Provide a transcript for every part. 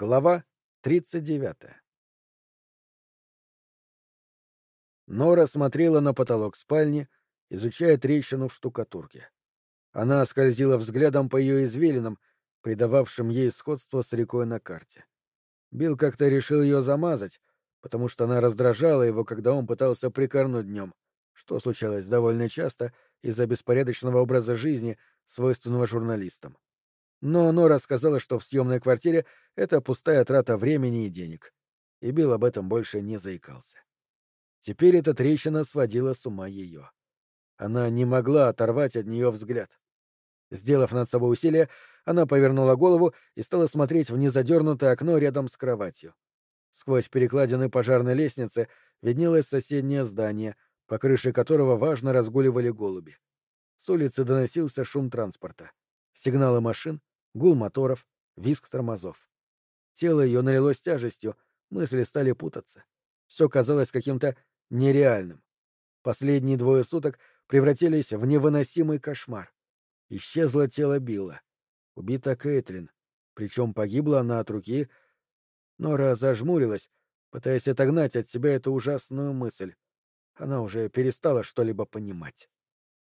Глава 39 Нора смотрела на потолок спальни, изучая трещину в штукатурке. Она скользила взглядом по ее извилинам, придававшим ей сходство с рекой на карте. Билл как-то решил ее замазать, потому что она раздражала его, когда он пытался прикорнуть днем, что случалось довольно часто из-за беспорядочного образа жизни, свойственного журналистам. Но Нора сказала, что в съемной квартире это пустая трата времени и денег. И Билл об этом больше не заикался. Теперь эта трещина сводила с ума ее. Она не могла оторвать от нее взгляд. Сделав над собой усилие, она повернула голову и стала смотреть в незадернутое окно рядом с кроватью. Сквозь перекладины пожарной лестницы виднелось соседнее здание, по крыше которого важно разгуливали голуби. С улицы доносился шум транспорта. Сигналы машин, гул моторов, визг тормозов. Тело ее налилось тяжестью, мысли стали путаться. Все казалось каким-то нереальным. Последние двое суток превратились в невыносимый кошмар. Исчезло тело Билла. Убита Кэтлин. Причем погибла она от руки... Нора зажмурилась, пытаясь отогнать от себя эту ужасную мысль. Она уже перестала что-либо понимать.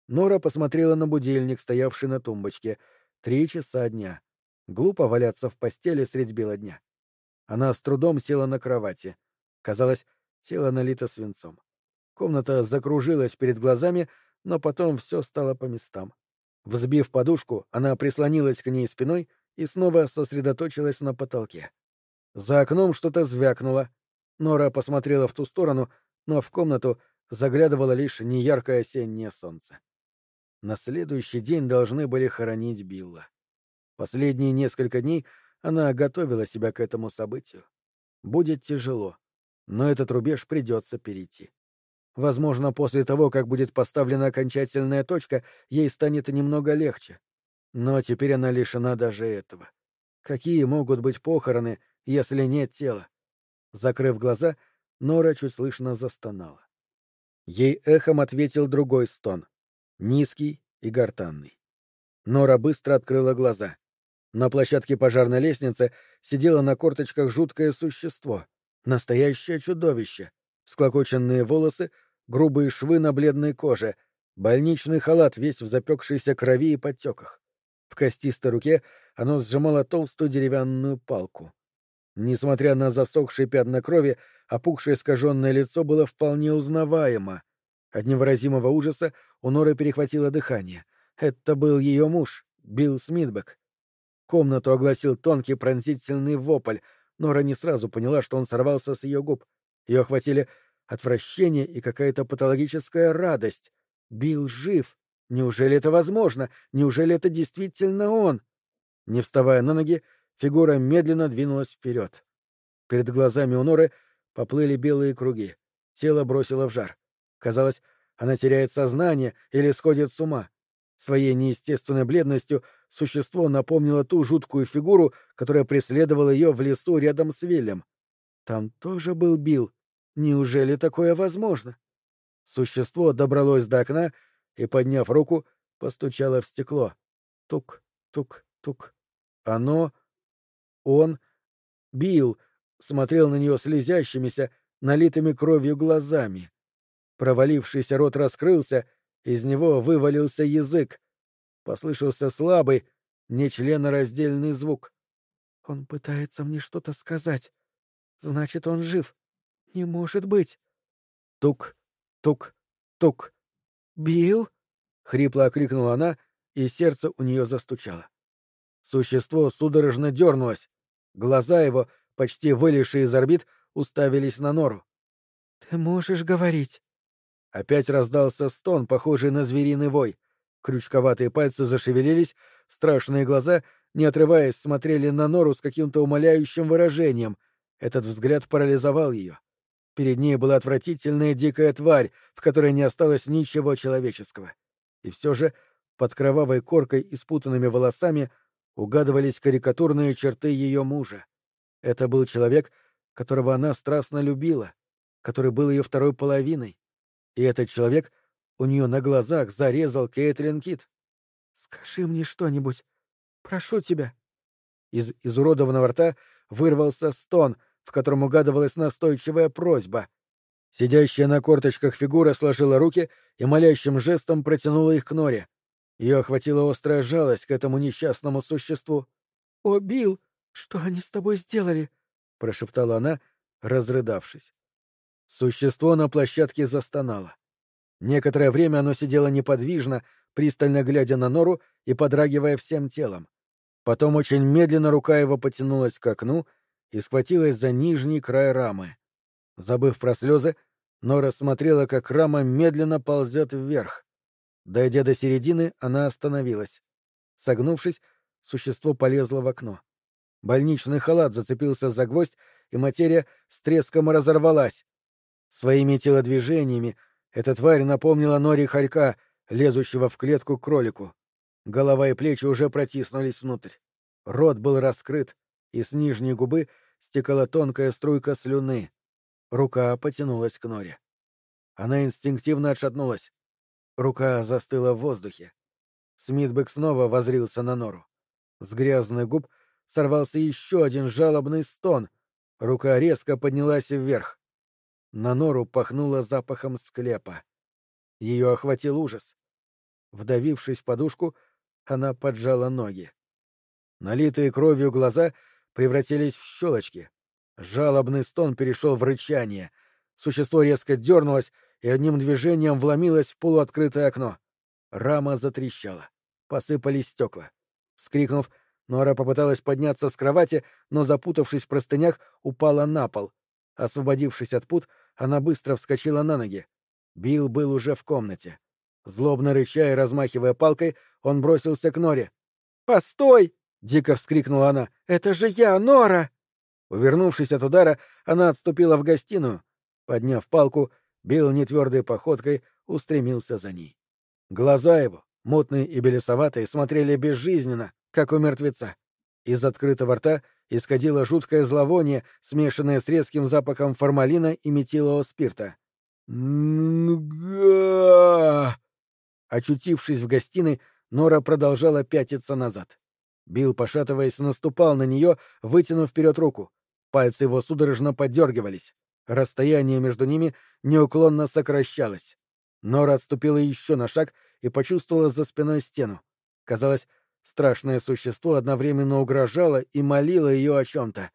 Нора посмотрела на будильник, стоявший на тумбочке. Три часа дня. Глупо валяться в постели средь бела дня. Она с трудом села на кровати. Казалось, тело налито свинцом. Комната закружилась перед глазами, но потом все стало по местам. Взбив подушку, она прислонилась к ней спиной и снова сосредоточилась на потолке. За окном что-то звякнуло. Нора посмотрела в ту сторону, но в комнату заглядывало лишь неяркое осеннее солнце. На следующий день должны были хоронить Билла. Последние несколько дней она готовила себя к этому событию. Будет тяжело, но этот рубеж придется перейти. Возможно, после того, как будет поставлена окончательная точка, ей станет немного легче. Но теперь она лишена даже этого. Какие могут быть похороны, если нет тела? Закрыв глаза, Нора чуть слышно застонала. Ей эхом ответил другой стон. Низкий и гортанный. Нора быстро открыла глаза. На площадке пожарной лестницы сидело на корточках жуткое существо, настоящее чудовище. Склокоченные волосы, грубые швы на бледной коже, больничный халат весь в запекшейся крови и подтеках. В костистой руке оно сжимало толстую деревянную палку. Несмотря на засохшие пятна крови, опухшее искаженное лицо было вполне узнаваемо. От невыразимого ужаса у Норы перехватило дыхание. Это был ее муж, Билл Смитбек. Комнату огласил тонкий пронзительный вопль. Нора не сразу поняла, что он сорвался с ее губ. Ее охватили отвращение и какая-то патологическая радость. Билл жив. Неужели это возможно? Неужели это действительно он? Не вставая на ноги, фигура медленно двинулась вперед. Перед глазами у Норы поплыли белые круги. Тело бросило в жар. Казалось, она теряет сознание или сходит с ума. Своей неестественной бледностью существо напомнило ту жуткую фигуру, которая преследовала ее в лесу рядом с Виллем. Там тоже был Билл. Неужели такое возможно? Существо добралось до окна и, подняв руку, постучало в стекло. Тук, тук, тук. Оно... Он... Билл смотрел на нее слезящимися, налитыми кровью глазами. Провалившийся рот раскрылся — из него вывалился язык. Послышался слабый, нечленораздельный звук. «Он пытается мне что-то сказать. Значит, он жив. Не может быть!» Тук, тук, тук. «Билл?» — хрипло окрикнула она, и сердце у нее застучало. Существо судорожно дернулось. Глаза его, почти вылезшие из орбит, уставились на нору. «Ты можешь говорить?» Опять раздался стон, похожий на звериный вой. Крючковатые пальцы зашевелились, страшные глаза, не отрываясь, смотрели на нору с каким-то умоляющим выражением. Этот взгляд парализовал ее. Перед ней была отвратительная дикая тварь, в которой не осталось ничего человеческого. И все же под кровавой коркой и спутанными волосами угадывались карикатурные черты ее мужа. Это был человек, которого она страстно любила, который был ее второй половиной, и этот человек у нее на глазах зарезал Кейтлин Кит. «Скажи мне что-нибудь. Прошу тебя». Из изуродованного рта вырвался стон, в котором угадывалась настойчивая просьба. Сидящая на корточках фигура сложила руки и молящим жестом протянула их к норе. Ее охватила острая жалость к этому несчастному существу. — О, Билл, что они с тобой сделали? — прошептала она, разрыдавшись. Существо на площадке застонало. Некоторое время оно сидело неподвижно, пристально глядя на нору и подрагивая всем телом. Потом очень медленно рука его потянулась к окну и схватилась за нижний край рамы. Забыв про слезы, Нора смотрела, как рама медленно ползет вверх. Дойдя до середины, она остановилась. Согнувшись, существо полезло в окно. Больничный халат зацепился за гвоздь, и материя с треском разорвалась. Своими телодвижениями эта тварь напомнила Нори хорька, лезущего в клетку к кролику. Голова и плечи уже протиснулись внутрь. Рот был раскрыт, и с нижней губы стекала тонкая струйка слюны. Рука потянулась к норе. Она инстинктивно отшатнулась. Рука застыла в воздухе. Смитбек снова возрился на нору. С грязных губ сорвался еще один жалобный стон. Рука резко поднялась вверх. На нору пахнуло запахом склепа. Ее охватил ужас. Вдавившись в подушку, она поджала ноги. Налитые кровью глаза превратились в щелочки. Жалобный стон перешел в рычание. Существо резко дернулось и одним движением вломилось в полуоткрытое окно. Рама затрещала. Посыпались стекла. Вскрикнув, Нора попыталась подняться с кровати, но, запутавшись в простынях, упала на пол. Освободившись от пут, она быстро вскочила на ноги. Билл был уже в комнате. Злобно рыча и размахивая палкой, он бросился к Норе. «Постой!» — дико вскрикнула она. «Это же я, Нора!» Увернувшись от удара, она отступила в гостиную. Подняв палку, Билл нетвердой походкой устремился за ней. Глаза его, мутные и белесоватые, смотрели безжизненно, как у мертвеца. Из открытого рта исходило жуткое зловоние, смешанное с резким запахом формалина и метилового спирта. «Нга!» Очутившись в гостиной, Нора продолжала пятиться назад. Билл, пошатываясь, наступал на нее, вытянув вперед руку. Пальцы его судорожно подергивались. Расстояние между ними неуклонно сокращалось. Нора отступила еще на шаг и почувствовала за спиной стену. Казалось, страшное существо одновременно угрожало и молило ее о чем-то.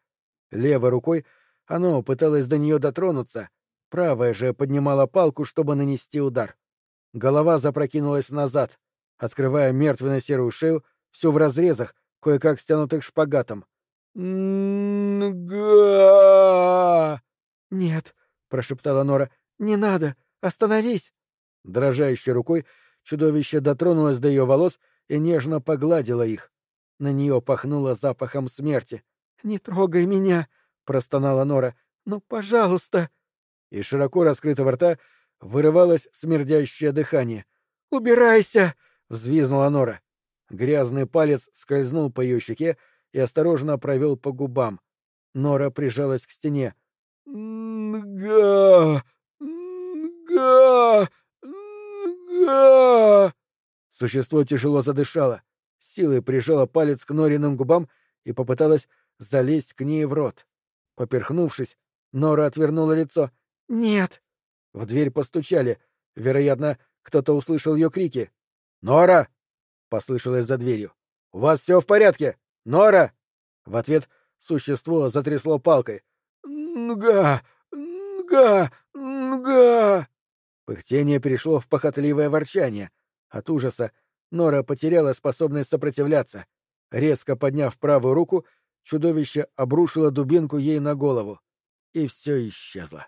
Левой рукой оно пыталось до нее дотронуться, правая же поднимала палку, чтобы нанести удар. Голова запрокинулась назад, открывая мертвенно-серую шею, всю в разрезах, кое-как стянутых шпагатом. «Нет», — прошептала Нора, — «не надо, остановись!» Дрожащей рукой чудовище дотронулось до ее волос и нежно погладило их. На нее пахнуло запахом смерти. «Не трогай меня!» — простонала Нора. «Ну, пожалуйста!» Из широко раскрытого рта вырывалось смердящее дыхание. «Убирайся!» — взвизнула Нора. Грязный палец скользнул по ее щеке и осторожно провел по губам. Нора прижалась к стене. «Нга! Нга! Нга!» Существо тяжело задышало, силой прижало палец к Нориным губам и попыталась залезть к ней в рот. Поперхнувшись, Нора отвернула лицо. «Нет!» В дверь постучали. Вероятно, кто-то услышал ее крики. «Нора!» — послышалось за дверью. «У вас все в порядке? Нора!» В ответ существо затрясло палкой. «Нга! Нга! Нга!» Пыхтение перешло в похотливое ворчание. От ужаса Нора потеряла способность сопротивляться. Резко подняв правую руку, чудовище обрушило дубинку ей на голову. И все исчезло.